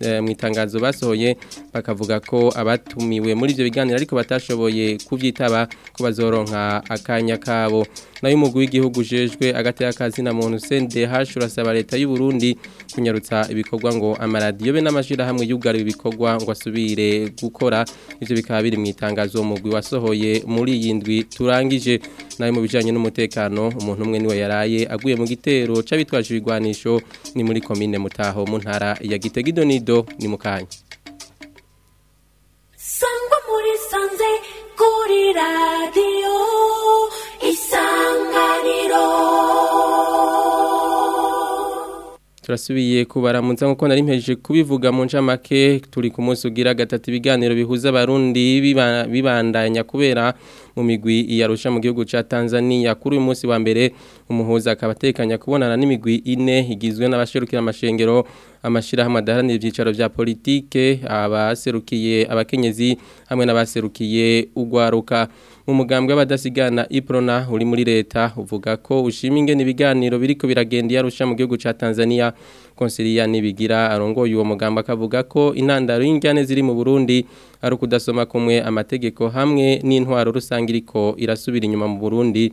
eh, mu itangazo basohoye bakavuga ko abatumiwe muri ibyo biganiro ariko batashoboye kubyitaba ko bazoronka akanya kabo nayo umugwi w'igihugu ujejwe agati y'akazina muntu CNDH urasaba leta y'u Burundi kunyarutsa ibikorwa ngo amaradiyo be n'amashira hamwe yugara ibikorwa ngo asubire gukora ivyo bikaba biri mu itangazo umugwi wasohoye muri yindwi turangije nayo mu bijanye n'umutekano umuntu umwe niwe yaraye aguye mu gitero c'abitwaje ibigwanisho ni muri komine mutaho mu ntara ya Gitega Idonido ni mu Sangwa muri sanze kuri radio isanganiro turasubiye kubaramutsa nkuko nari mpejeje kubivuga mu ncamake turi ku munsi ugira gatatu ibiganiro bihuza abarundi bibandanya kubera mu migwi iyarusha mu gihugu cya Tanzania kuri uyu munsi wa mbere umuhuza akaba atekanya kubonana n'imigwi ine igizwe n'abasherukira amashengero amashyirahamwe adaharanira ibyicaro bya politike abaserukiye abakenyezi hamwe n'abaserukiye ugwaruka umugambwe w'abadasigana iprona uri muri leta uvuga ko ushima n’ibiganiro biri biriko biragenda yarusha mu gihugu ca Tanzania konsilia nibigira arongoye uwo mugamba akavuga ko intandaro y'injyane ziri mu Burundi ari ukudasoma kumwe amategeko hamwe n'intwaro rusange iriko irasubira inyuma mu Burundi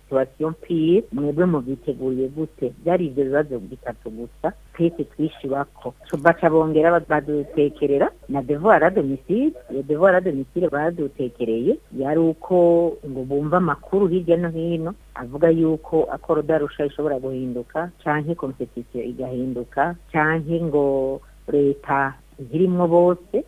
situation pire mwebwe mubiteguriye gute byari ibyo bibazo bitatu gusa twese twishyubako baca bongera badutekerera na devoir domicile iyo devoir domicile badutekereye yari uko ngo bumva amakuru hirya no hino avuga yuko akorodarusha ishobora guhinduka canke competition igahinduka canke ngo leta zirimo bose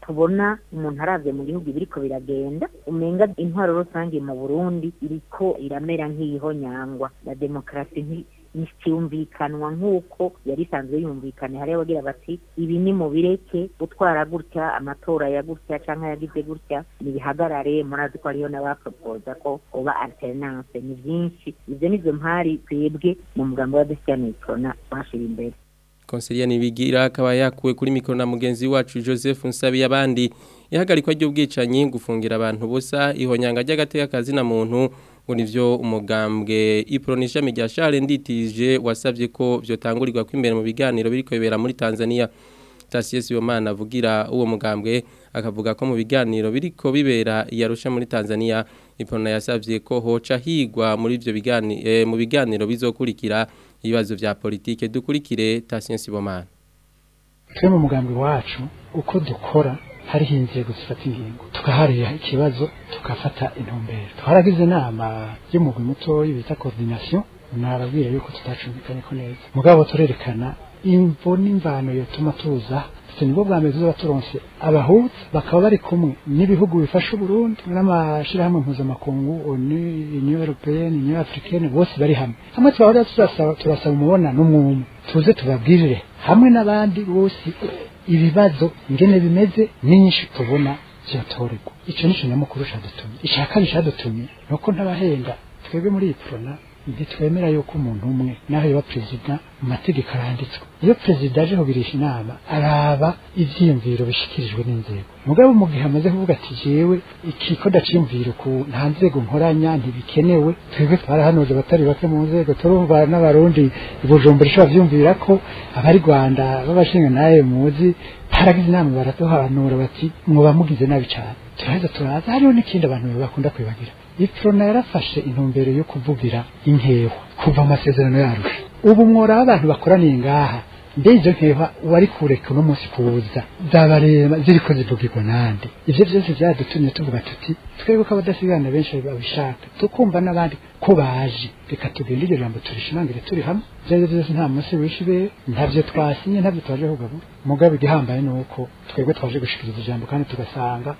tubona umuntu arabye mu gihugu ibiriko biragenda umenga intwaro rusange mu burundi iriko iramera nk'iyiho nyangwa na demokarasi yumvikanwa nk'uko yari isanzwe yumvikana hari abagira bati ibi ni mu bireke gutwara gutya amatora ya gutya cyangwa yagize gutya ntibihagarare murazi ko ariyo n'abaporopoza ko uba alterinance ni byinshi ibyo nizo mpari twebwe mu mugambi wa desitiyani corona twashira imbere Konselia nibigira akaba yakuwe kuri mikoro na mugenzi wacu Joseph Nsabi yabandi ihagarikwa ry'ubwicanyi gufungira abantu busa ihonyanga ry'agatekakazi na muntu ngo nivyo umugambwe Ipro n'ishami rya Charles Nditije wasavye ko byo tangurirwa kw'imbere mu biganiro biriko bibera muri Tanzania Tasiesi Yomana avugira uwo mugambwe akavuga ko mu biganiro biriko bibera yarusha muri Tanzania Ipona yasavye ko hoca higwa muri ivyo biganiro eh, mu biganiro bizokurikira ibibazo vya politike dukurikire Tasiesi Yomana Twe mu mugambwe wacu uko dukora hari hingiye gufata ingingo tukaharira ikibazo tukafata intumbero twaragize inama y'umugwi mutoya bita coordination narabwira yuko tutacumbikanye ko neza mugabo turerekana imvo n'imvano yatuma tuza ndetse nibwo bwa mbere tuzaba turonse abahutu bakaba bari kumwe n'ibihugu bifasha uburundi n'amashyirahamwe mpuzamakungu onu union européenne union bose bari hamwe hamwe turahora turasaba turasaba umubonano tuze tubabwirire hamwe n'abandi bose ibibazo ngene bimeze nyinshi tubona vyotorerwa ico nico nyamukuru cadutumye ica kabiri cadutumye nuko ntabahenda twebwe muri iprona ntitwemera yuko umuntu umwe naho yaba perezida mu mategeko aranditswe iyo perezida ajeho birisha inama araba ibyiyumviro bishyikirijwe n'inzego mugabo mu gihe amaze kuvuga ati jewe iki ko ndaciyumvira nta nzego nkoranya ntibikenewe twebwe twarahanuje abatari bake mu nzego turumva n'abarundi ibujumbura ishobora byumvira ko abari rwanda b'abashinga nawe muzi baragize inama baraduhanura bati muba mugize nabi cyane turaheza turaza hariho n'ikindi abantu bakunda kwibagira ipfurona yarafashe intumbero yo kuvugira inkeho kuva amasezerano yarusha ubu mwora abantu bakoraniye ngaha mbe nkeba wari kureka uno munsi kuza zabareba ziriko zidugirwa nande ivyo vyose vyadutumye tuvuga tuti twebwe ko abadasigana benshi babishaka tukumva n'abandi ko baje reka tugende iryo jambo turishimangire turi hamwe vyari vyose nta munsi wishibe ntavyo twasinye ntavyo twaje kugabura mugabo igihambaye uko twebwe twaje gushikiriza ijambo kandi tugasanga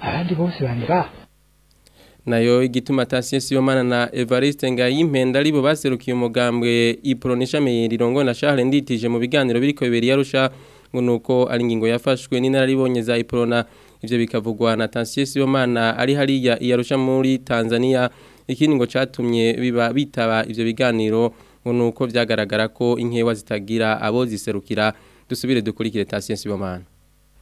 abandi bose bari ngaha nayo igituma Tasien Sibomana na Evariste Ngayimpenda aribo baserukiye umugambwe ipronisha rirongowe na Charles Nditije mu biganiro biriko bibiri yarusha ngo nuko ari ingingo yafashwe n'inararibonye za iprona ivyo bikavugwa na Tasien Sibomana ari hariya yarusha muri Tanzania ikindi ngo catumye biba bitaba ivyo biganiro ngo nuko vyagaragara ko inkewa zitagira abo ziserukira dusubire dukurikire Tasien Sibomana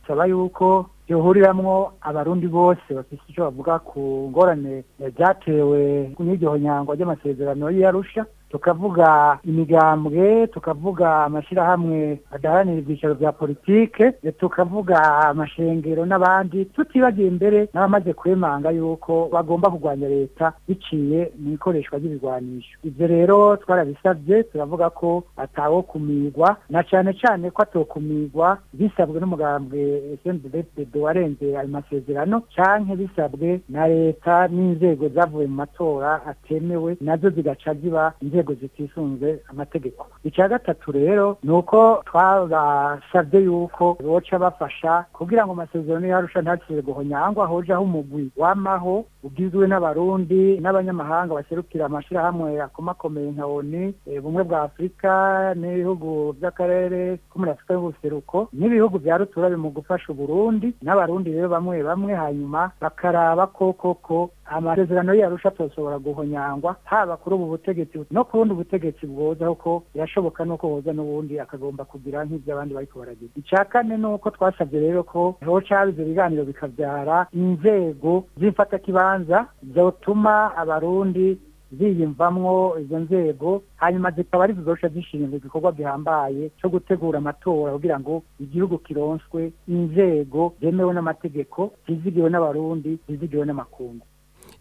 bisaba yuko yohuriramwo abarundi bose bafite icyo bavuga ku ngorane eh, byatewe n'iryo honyangwa ry'amasezerano y'Arusha tukavuga imigambwe tukavuga amashyirahamwe adaharanira ibyicaro bya politiki tukavuga amashengero n'abandi tutibagiye imbere n'abamaze kwemanga yuko bagomba kurwanya leta biciye mu ikoreshwa ry'ibigwanisho ibyo rero twarabisabye turavuga ko atawo kumigwa na cyane cyane ko atokumigwa bisabwe n'umugambwe snddpd warenze ayo masezerano cyangwa bisabwe na leta n'inzego zavuye mu matora atemewe nazo zigaca ziba inzego inzego zitisunze amategeko icya gatatu rero ni uko twabasabye yuko boca bafasha kugira ngo amasezerano yarusha ntakire guhonyangwa hoje aho umugwi wamaho ugizwe n'abarundi n'abanyamahanga baserukira amashyirahamwe akomakomeye nka oni eh, bumwe bwa afurika n'ibihugu by'akarere ko muri afurika y'ubuseruko n'ibihugu bya rutura mu gufasha uburundi n'abarundi rero bamwe bamwe hanyuma bakaraba ko koko amasezerano y'arusha atashobora guhonyangwa haba kuri ubu butegetsi no ku bundi butegetsi bwozaho ko birashoboka nuko boza n'ubundi akagomba kugira nk'ibyo abandi bariko baragira icya kane ni uko twasabye rero ko hoca ibyo biganiro bikabyara inzego z'imfatakibanza zotuma abarundi ziyumvamo izo nzego hanyuma zikaba ari zizoca zishinzwe igikorwa gihambaye cyo gutegura amatora kugira ngo igihugu kironswe inzego zemewe n'amategeko zizigiwe n'abarundi zizigiwe n'amakungu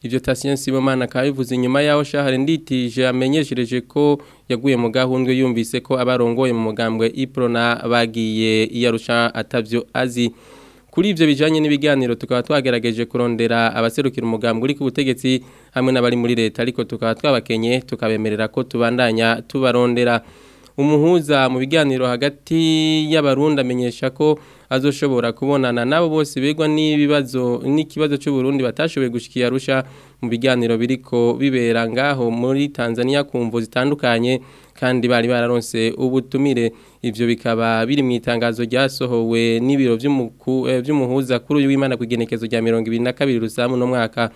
ibyo Tasien Sibomana akabivuze inyuma yaho shahare nditije amenyeshereje ko yaguye mu gahundwe yumvise ko abarongoye mu mugambwe Iprona bagiye iyarusha atavyo azi kuri ibyo bijyanye n'ibiganiro tukaba twagerageje kurondera abaserukira umugambi uri ku butegetsi hamwe n'abari muri leta ariko tukaba twabakenye tukabemerera ko tubandanya tubarondera umuhuza mu biganiro hagati y'abarundi amenyesha ko azoshobora kubonana nabo bose begwa n'ibibazo n'ikibazo cy'u Burundi batashoboye gushikira rusha mu biganiro biriko bibera ngaho muri Tanzania ku kumvo zitandukanye kandi bari bararonse ubutumire ivyo bikaba biri mu itangazo ryasohowe n'ibiro eh, vy'umuhuza kuri uyu w'Imana ku igenekezo rya 2022 rusamu no mwaka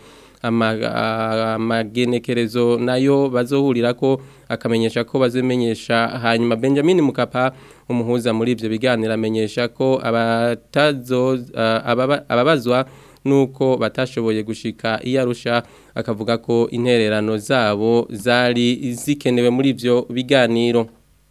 amagenekerezo nayo bazohurira ko akamenyesha ko bazemenyesha hanyuma Benjamin Mukapa umuhuza muri ibyo biganiro amenyesha ko abatazo ababazwa nuko batashoboye gushika iyarusha akavuga ko intererano zabo zari zikenewe muri ibyo biganiro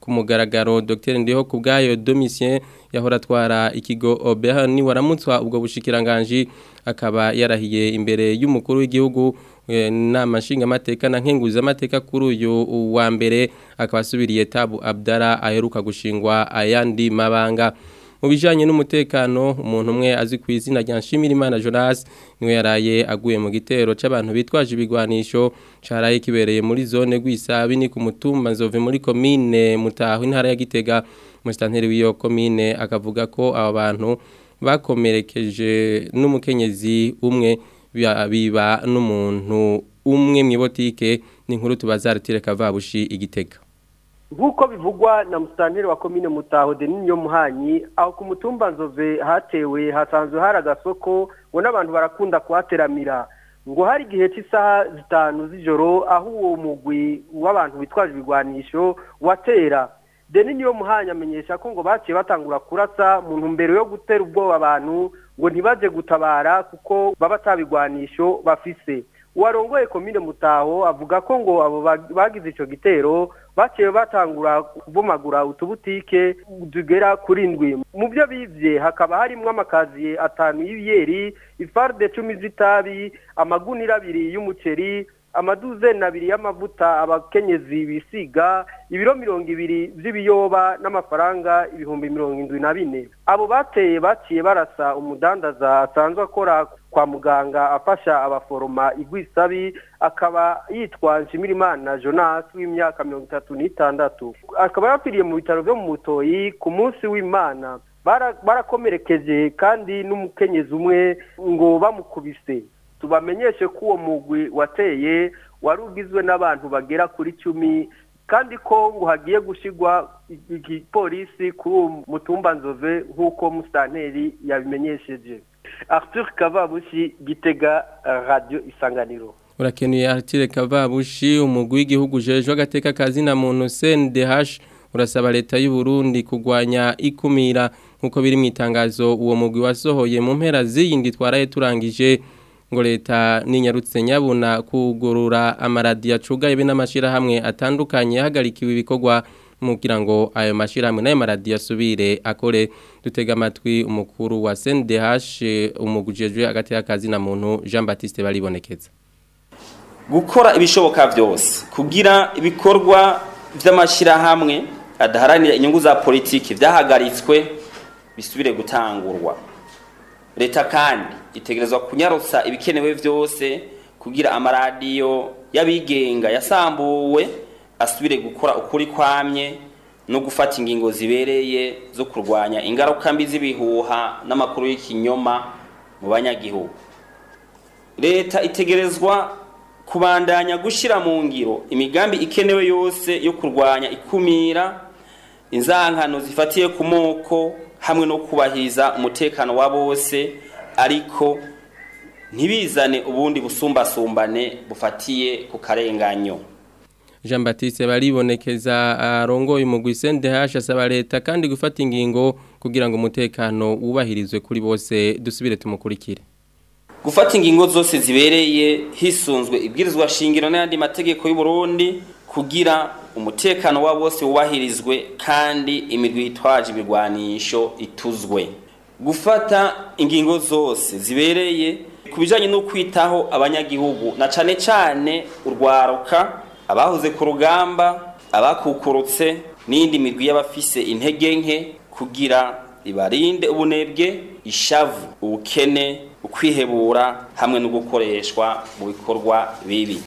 ku mugaragaro Dr Ndiho kubgayo Domitien yahora atwara ikigo Obehan ni waramutswa ubwo bushikiranganje akaba yarahiye imbere y'umukuru w'igihugu inama eh, nshingamateka na nkenguza amateka kuri uyu wa mbere akaba asubiriye Tabu Abdara aheruka gushingwa ayandi mabanga mu bijyanye n'umutekano umuntu umwe azi ku izina rya nshimirimana jonas niwe yaraye aguye mu gitero cy'abantu bitwaje ibigwanisho cyaraye kibereye muri zone rw'isabi ni ku mutumba nzove muri komine mutaho intara ya gitega umusitanteri w'iyo komine akavuga ko aba bantu bakomerekeje n'umukenyezi umwe biba n'umuntu umwe mu ibotike ni nkuru tubazarutire kavabushi igitega nk'uko bivugwa na musitanteri wa komine mutaho denis muhanyi aho ku mutumba nzove hatewe hasanzwe hari agasoko ngo n'abantu barakunda kuhateramira ngo hari igihe cy'isaha zitanu z'ijoro aho uwo mugwi w'abantu witwaje ibigwanisho watera denis muhanyi amenyesha ko ngo baciye batangura kurasa mu ntumbero yo gutera ubwoba abantu ngo ntibaze gutabara kuko baba atabigwanisho bafise warongoye komine mutaho avuga ko ngo abo bagize icyo gitero baciye batangura kubomagura utubutike tugera kuri indwi mu byo bibye hakaba harimo amakaziye atanu y'ibiyeri ifarde cumi z'itabi amagunira abiri y'umuceri amaduzeni abiri y'amavuta abakenyezi bisiga ibiro mirongo ibiri by'ibiyoba n'amafaranga ibihumbi mirongo indwi na bine abo bateye baciye barasa umudandaza asanzwe akora kwa muganga afasha abaforoma igwisabi akaba yitwaje imirimana jonas w'imyaka mirongo itatu n'itandatu akaba yapfiriye mu bitaro byo mu mutoyi ku munsi w'imana barakomerekeje kandi n'umukenyezi umwe ngo bamukubise tubamenyeshe ko uwo mugwi wateye wari ugizwe n'abantu bagera kuri cumi kandi ko ngo hagiye gushyirwa igipolisi kuri uwo mutumba nzove nk'uko musitanteri yabimenyesheje Arthur Kababushi Gitega Radio Isanganiro urakenuye Arthur Kababushi umugwi w'igihugu jeje agateka kazina muntu CNDH urasaba leta y'u Burundi kugwanya ikumira nkuko biri mu itangazo uwo mugwi wasohoye mu mpera z'iyindi twaraye turangije ngo leta ninyarutse nyabuna kugurura amaradiyo acugaye be n'amashirahamwe atandukanye hagarikiwe ibikorwa kugira ngo ayo mashyirahamwe n'ayo asubire akore dutega amatwi umukuru wa CNDH umugujejwe hagati y'akazi na muntu Jean Baptiste baribonekeza gukora ibishoboka byose kugira ibikorwa by'amashyirahamwe adaharanira inyungu za politiki byahagaritswe bisubire gutangurwa leta kandi itegerezwa kunyarutsa ibikenewe byose kugira amaradiyo y'abigenga yasambuwe asubire gukora ukuri kwamye no gufata ingingo zibereye zo kurwanya ingaruka mbi z'ibihuha n'amakuru y'ikinyoma mu banyagihugu leta itegerezwa kubandanya gushyira mu ngiro imigambi ikenewe yose yo kurwanya ikumira inzankano zifatiye ku moko hamwe no kubahiriza umutekano wa bose ariko ntibizane ubundi busumbasumbane bufatiye ku karenganyo jean Baptiste baribonekeza arongoye umugwi sendehashe asaba leta kandi gufata ingingo kugira ngo umutekano wubahirizwe kuri bose dusubire tumukurikire gufata ingingo zose zibereye hisunzwe ibwirizwa shingiro n’andi mategeko y'u Burundi kugira umutekano wa bose wubahirizwe kandi imigwi yitwaje ibigwanisho ituzwe gufata ingingo zose zibereye ku bijyanye no kwitaho abanyagihugu na cane cyane urwaruka abahoze ku rugamba abakukurutse n'indi migwi y'abafise intege nke kugira ibarinde ubunebwe ishavu ubukene ukwihebura hamwe no gukoreshwa mu bikorwa bibi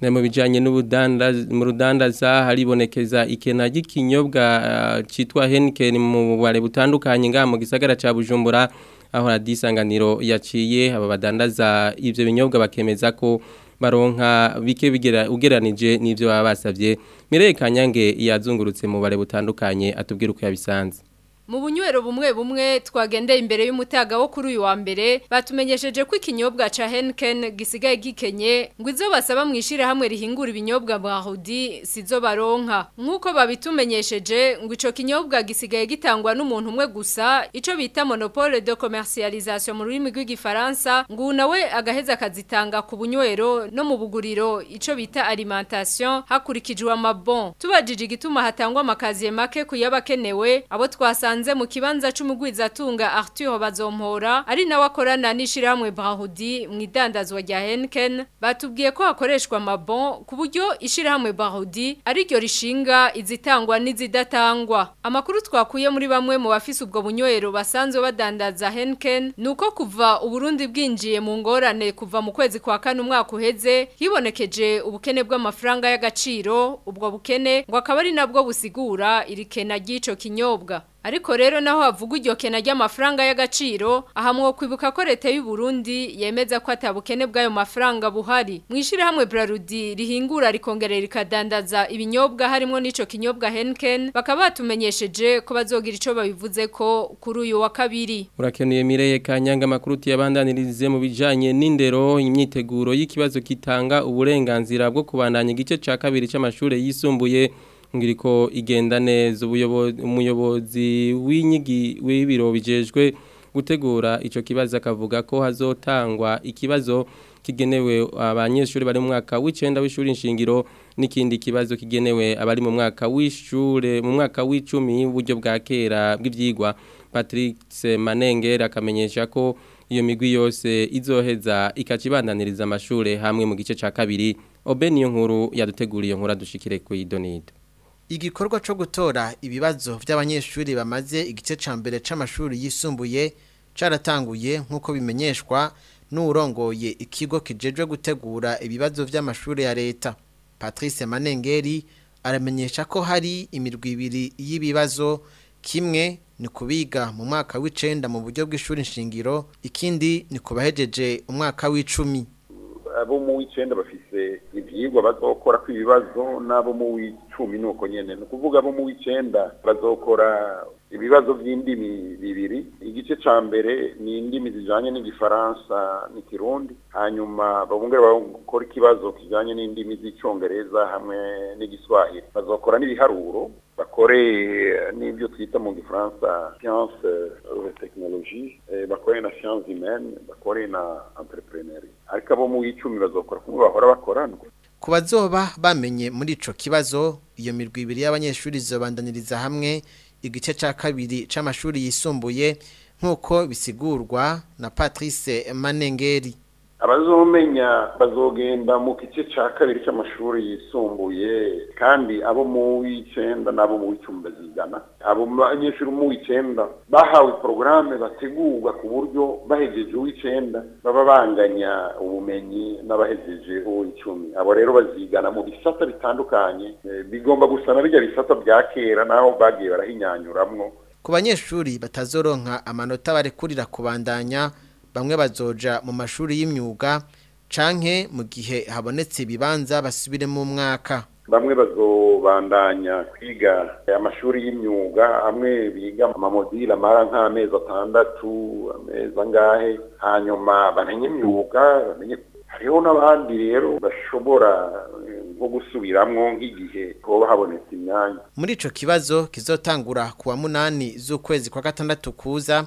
na mu bijyanye mu rudandaza haribonekeza ikena ry'ikinyobwa eh, cyitwa henken mu bubare butandukanye ngaha mu gisagara cya bujumbura aho radiyo isanganiro yaciye aba badandaza ibyo binyobwa bakemeza ko baronka bike ugeranije n'ibyo baba basabye mireye kanyange yazungurutse mu bare butandukanye atubwira uko yabisanze mu bunywero bumwe bumwe twagende imbere y'umutaga wo kuri uyu wa mbere batumenyesheje ko ikinyobwa cha Henken gisigaye gikenye ngo izo basaba mwishira hamwe rihingura ibinyobwa bwa Hudi sizo baronka nkuko babitumenyesheje ngo icyo kinyobwa gisigaye gitangwa n'umuntu umwe gusa icyo bita monopole de commercialisation mu rurimi rw'igifaransa ngo we agaheza akazitanga ku bunywero no mu buguriro icyo bita alimentation hakurikijwe amabon tubajije igituma hatangwa amakaziye make kuyabakenewe abo twasanze hanze mu kibanza cy'umugwizatunga Arthur Bazompora ari na akorana n'ishiramwe Brahudi mu idandazwa rya Henken batubwiye ko hakoreshwa amabon ku buryo ishiramwe Brahudi ari ryo rishinga izitangwa n'izidatangwa amakuru twakuye muri bamwe mu bafise ubwo bunyoero basanzwe badandaza Henken nuko kuva uburundi bwinjiye mu ngorane kuva mu kwezi kwa kane umwaka uheze hibonekeje ubukene bw'amafaranga y'agaciro ubwo bukene ngo akaba ari nabwo busigura irikena ry'ico kinyobwa ariko rero naho havuga iryokena ry'amafaranga y'agaciro aha mwo kwibuka ko leta y'u Burundi yemeza ko atabukene bw'ayo mafaranga buhari Mwishire hamwe Brarudi rihingura rikongerera rikadandaza ibinyobwa harimo n'ico kinyobwa Henken bakaba batumenyesheje ko bazogira ico babivuze ko kuri uyu wa kabiri urakeneye Mireye Kanyanga makuru tiyabandanirize mu bijanye n'indero imyiteguro y'ikibazo kitanga uburenganzira bwo kubandanya igice ca kabiri c'amashure yisumbuye ngiriko igenda neza umuyobozi w'inyigi w'ibiro bijejwe gutegura icyo kibazo akavuga ko hazotangwa ikibazo kigenewe abanyeshuri bari mu mwaka w'icyenda w'ishuri nshingiro n'ikindi kibazo kigenewe abari mu mwaka w'ishure mu mwaka w'icumi w'uburyo bwa kera bw'ibyigwa patrick manengera akamenyesha ko iyo migwi yose izoheza ikacibandaniriza amashuri hamwe mu gice cya kabiri obeniyo nkuru yaduteguriye nkuru dushikire ku idonide igikorwa cyo gutora ibibazo by'abanyeshuri bamaze igice cya mbere c’amashuri yisumbuye cyaratanguye nk'uko bimenyeshwa n'urongoye ikigo kijejwe gutegura ibibazo by'amashuri ya leta patrice manengeri aramenyesha ko hari imirwi ibiri y'ibibazo kimwe ni kubiga mu mwaka w'icenda mu buryo bw'ishuri nshingiro ikindi ni kubahejeje umwaka w'icumi abo mu w'icenda bafise abigwa bazokora ku ibibazo n'abo mu w'icumi ni uko nyine ni ukuvuga abo mu w'icenda bazokora ibibazo by'indimi bibiri igice cya mbere ni indimi zijyanye n'igifaransa n'ikirundi hanyuma babungere bakora ikibazo kijyanye n'indimi z'icyongereza hamwe n'igiswahili bazokora n'ibiharuro bakore n'ibyo twita mu gifaransa siyanse tekinoloji eh, bakore na siyanse imene bakore na entrepreneri ariko abo mu w'icumi bazokora kumwe bahora bakora kubazoba bamenye muri ico kibazo iyo mirwi ibiri y'abanyeshuri zobandaniriza hamwe igice ca kabiri c'amashuri yisumbuye nk'uko bisigurwa na Patrice Manengeri abazomenya bazogenda mu gice cha kabiri cy'amashuri yisumbuye kandi abo mu w'icenda n'abo mu w'icumi bazigana abo banyeshuri mu w'icenda bahawe porogaramu bategurwa ku buryo bahejeje uw'icenda baba banganya ubumenyi n'abahejeje uw'icumi abo rero bazigana mu bisata bitandukanye e, bigomba gusa na bijya bisata bya kera naho bagiye barahinyanyuramwo ku banyeshuri batazoronka amanota barekurira kubandanya bamwe bazoja mu mashuri y'imyuga canke mu gihe habonetse bibanza basubire mu mwaka bamwe bazobandanya kwiga amashuri y'imyuga amwe biga amamodile amara nk'amezi atandatu amezi angahe hanyuma bamenye imyuga bamenye hariho n'abandi rero bashobora wo nk'igihe hoba habonetse imyanya muri ico kibazo kizotangura kuwa munani z'ukwezi kwa gatandatu kuza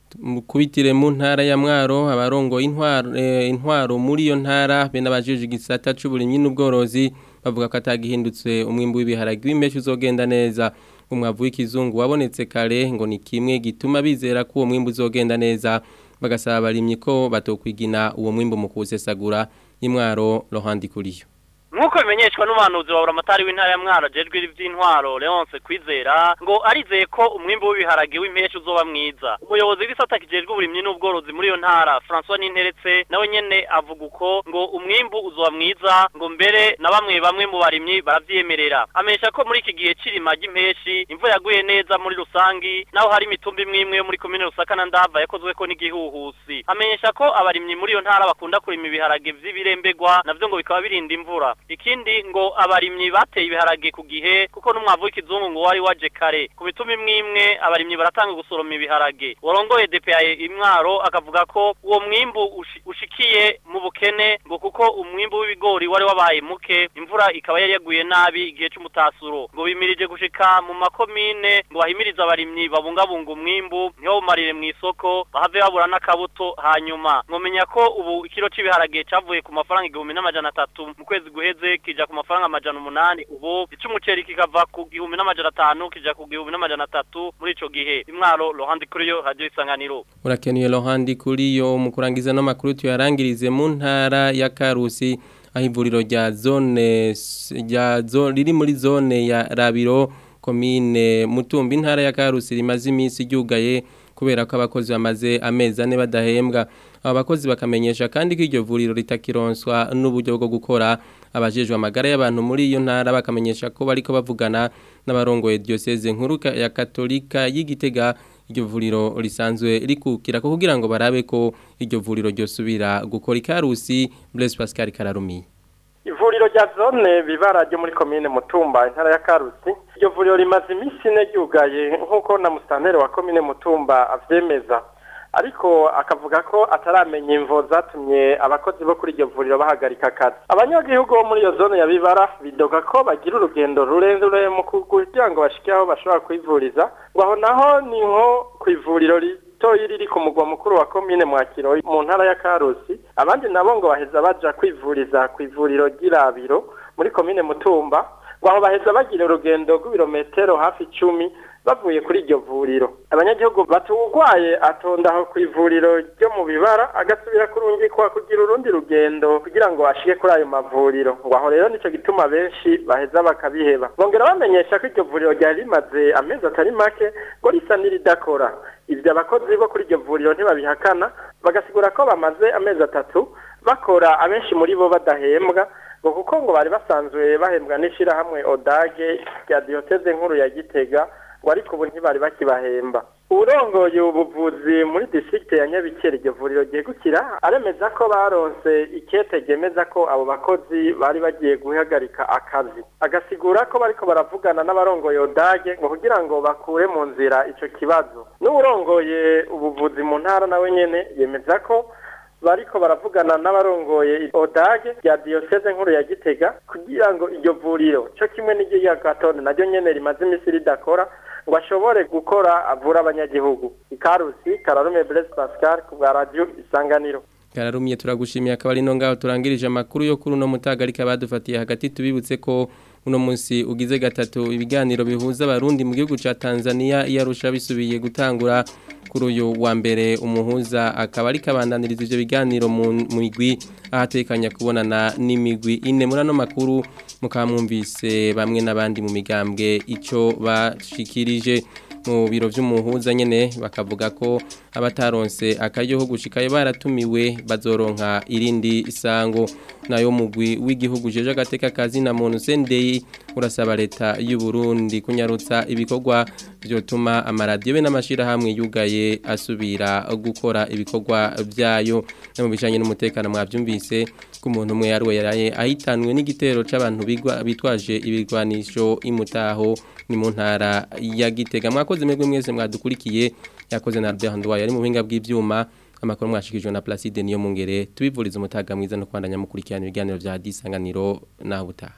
kubitire mu ntara ya mwaro abarongo intwaro eh, intwaro muri iyo ntara be n'abajeje igisata cy'uburimyi n'ubworozi bavuga ko atagihindutse umwimbu w'ibiharage w'impeshyi uzogenda neza umwavu w'ikizungu wabonetse kare ngo ni kimwe gituma bizera ko uwo mwimbu uzogenda neza bagasaba abarimyi ko batokwigina uwo mwimbu mu kuwusesagura imwaro rohandi kuriyo nk'uko bimenyeshwa n'umuhanuzi wa buramatari w'intara ya mwaro jejwe iby'intwaro leonce kwizera ngo arizeye ko umwimbi w'ibiharage w'impeshyi uzoba mwiza umuyobozi w'isata kijejwe uburimyi n'ubworozi muri iyo ntara francois n'interetse nawe nyene avuga uko ngo umwimbu uzoba mwiza ngo mbere na bamwe bamwe mu barimyi baravyemerera amenyesha ko muri iki gihe cirima ry'impeshyi imvura yaguye neza muri rusangi naho hari imitumba imwe imwe yo muri komine rusaka na ndava yakozweko n'igihuhusi amenyesha ko abarimyi muri iyo ntara bakunda kurima ibiharage vy'ibirembegwa navyo ngo bikaba birinda imvura ikindi ngo abarimyi bateye ibiharage ku gihe kuko n'umwavu w'ikizungu ngo wari waje kare ku mituma imwe imwe abarimyi baratanga gusoroma ibiharage warongoye depeye imwaro akavuga ko uwo mwimbu ushikiye mu bukene ngo kuko umwimbu w'ibigori wari wabaye muke imvura ikaba yari yaguye nabi igihe cy'umutasuro ngo bimirije gushika mu makomine ngo bahimirize abarimyi babungabunga umwimbu ntibawumarire mu isoko bahave babura n'akabuto hanyuma ngo menya ko ubu ikiro cy'ibiharage cyavuye ku mafaranga igihumbi n'amajana atatu mu kwezi guhe igiheze kijya ku mafaranga amajana umunani ubu icyumuceri umuceri kikava ku gihumbi n'amajana atanu kijya ku gihumbi n'amajana atatu muri ico gihe imwaro Laurent Kuriyo radio isanganiro urakeniye Laurent Kuriyo mu kurangiza n'amakuru tuyarangirize mu ntara ya Karusi aho ivuriro rya zone rya zone riri muri zone ya Rabiro komine mutumba intara ya Karusi rimaze iminsi ryugaye kubera ko abakozi bamaze amezi ane badahembwa aba bakozi bakamenyesha kandi ko iryo vuriro ritakironswa n'uburyo bwo gukora abajejwe amagara y'abantu muri iyo ntara bakamenyesha ko bariko bavugana n'abarongoye diocese nkuru ya Katolika y'Igitega iryo vuriro risanzwe rikukira ko kugira ngo barabe ko iryo vuriro ryosubira gukora ikarusi Blaise Pascal Kararumi Ivuriro rya zone bibara ryo muri komine Mutumba intara ya Karusi iryo vuriro rimaze iminsi ine ryugaye nkuko na mustantere wa komine Mutumba avyemeza ariko akavuga ko ataramenya imvo zatumye abakozi bo kuri iryo vuriro bahagarika akazi abanyagihugu bo muri iyo zone ya bibara bidoga ko bagira urugendo rurerure mu kugira ngo bashike aho bashobora kwivuriza ngo aho naho ni nko ku ivuriro toyi riri ku mugwa mukuru wa komine mwakiro mu ntara ya karusi abandi nabo ngo baheza baja kwivuriza ku ivuriro ry'irabiro muri komine mutumba aho baheza bagira urugendo rw'ibirometero hafi icumi bavuye kuri iryo vuriro abanyagihugu batugwaye atonda aho ku ivuriro ryo mu bibara agasubira kurungikwa kugira urundi rugendo kugira ngo ashike kuri ayo mavuriro ngo aho rero nicyo gituma benshi baheza bakabiheba bongera bamenyesha ko iryo vuriro ryari rimaze amezi atari make ngo risa n'iridakora ibyo abakozi bo kuri iryo vuriro ntibabihakana bagasigura ko bamaze amezi atatu bakora abenshi muri bo badahembwa ngo bari basanzwe bahembwa n'ishyirahamwe odage rya diyoteze nkuru ya gitega ngo ariko ubu ntibari bakibahemba urongoye ubuvuzi muri disikiti ya nyabikere iryo vuriro ryegukira aremeza ko baronse ikete ryemeza ko abo bakozi bari bagiye guhagarika akazi agasigura ko bariko baravugana n'abarongoye odage ngo kugira ngo bakure mu nzira icyo kibazo n'uwurongoye ubuvuzi mu ntara nawe nyene yemeza ko bariko baravugana n'abarongoye odage ya diyoseze nkuru ya gitega kugira ngo iryo vuriro co kimwe n'iryo gatone naryo nyene rimaze imisi ridakora ngo ashobore gukora avura abanyagihugu ikarusi kararume blaise pascal ku bwa radiyo isanganiro kararumye turagushimiye akaba ari no ngaho turangirije amakuru yo kuri uno mutagarika badufatiye hagati tubibutse ko uno munsi ugize gatatu ibiganiro bihuza abarundi mu gihugu cya Tanzania yarusha bisubiye gutangura kuri uyu wa mbere umuhuza akaba ari kabandaniriza ibyo biganiro mu migwi ahatekanya kubonana n'imigwi ine muri ano makuru mukamwumvise bamwe n'abandi mu migambwe icyo bashikirije mu biro by'umuhuza nyene bakavuga ko abataronse akaryo gushikaye baratumiwe bazoronka irindi isango nayo mugwi w'igihugu jeje agateka kazi na muntu sendeye urasaba leta y'u Burundi kunyarutsa ibikorwa byotuma amaradiyo be n'amashira hamwe yugaye asubira gukora ibikorwa byayo no mu bijanye n'umutekano mwabyumvise ya umwe yarwaraye ahitanwe n'igitero cy'abantu bitwaje ibirwanisho imutaho ni mu ntara ya gitega mwakoze mwebwe mwese mwadukurikiye yakoze na Ndwaye ari mu buhinga bw'ibyuma amakuru mwashikijwe na Plaside niyo mungere tubivuriza umutaga mwiza no kwandanya mukurikirana ibiganiro bya disanganiro naho butaha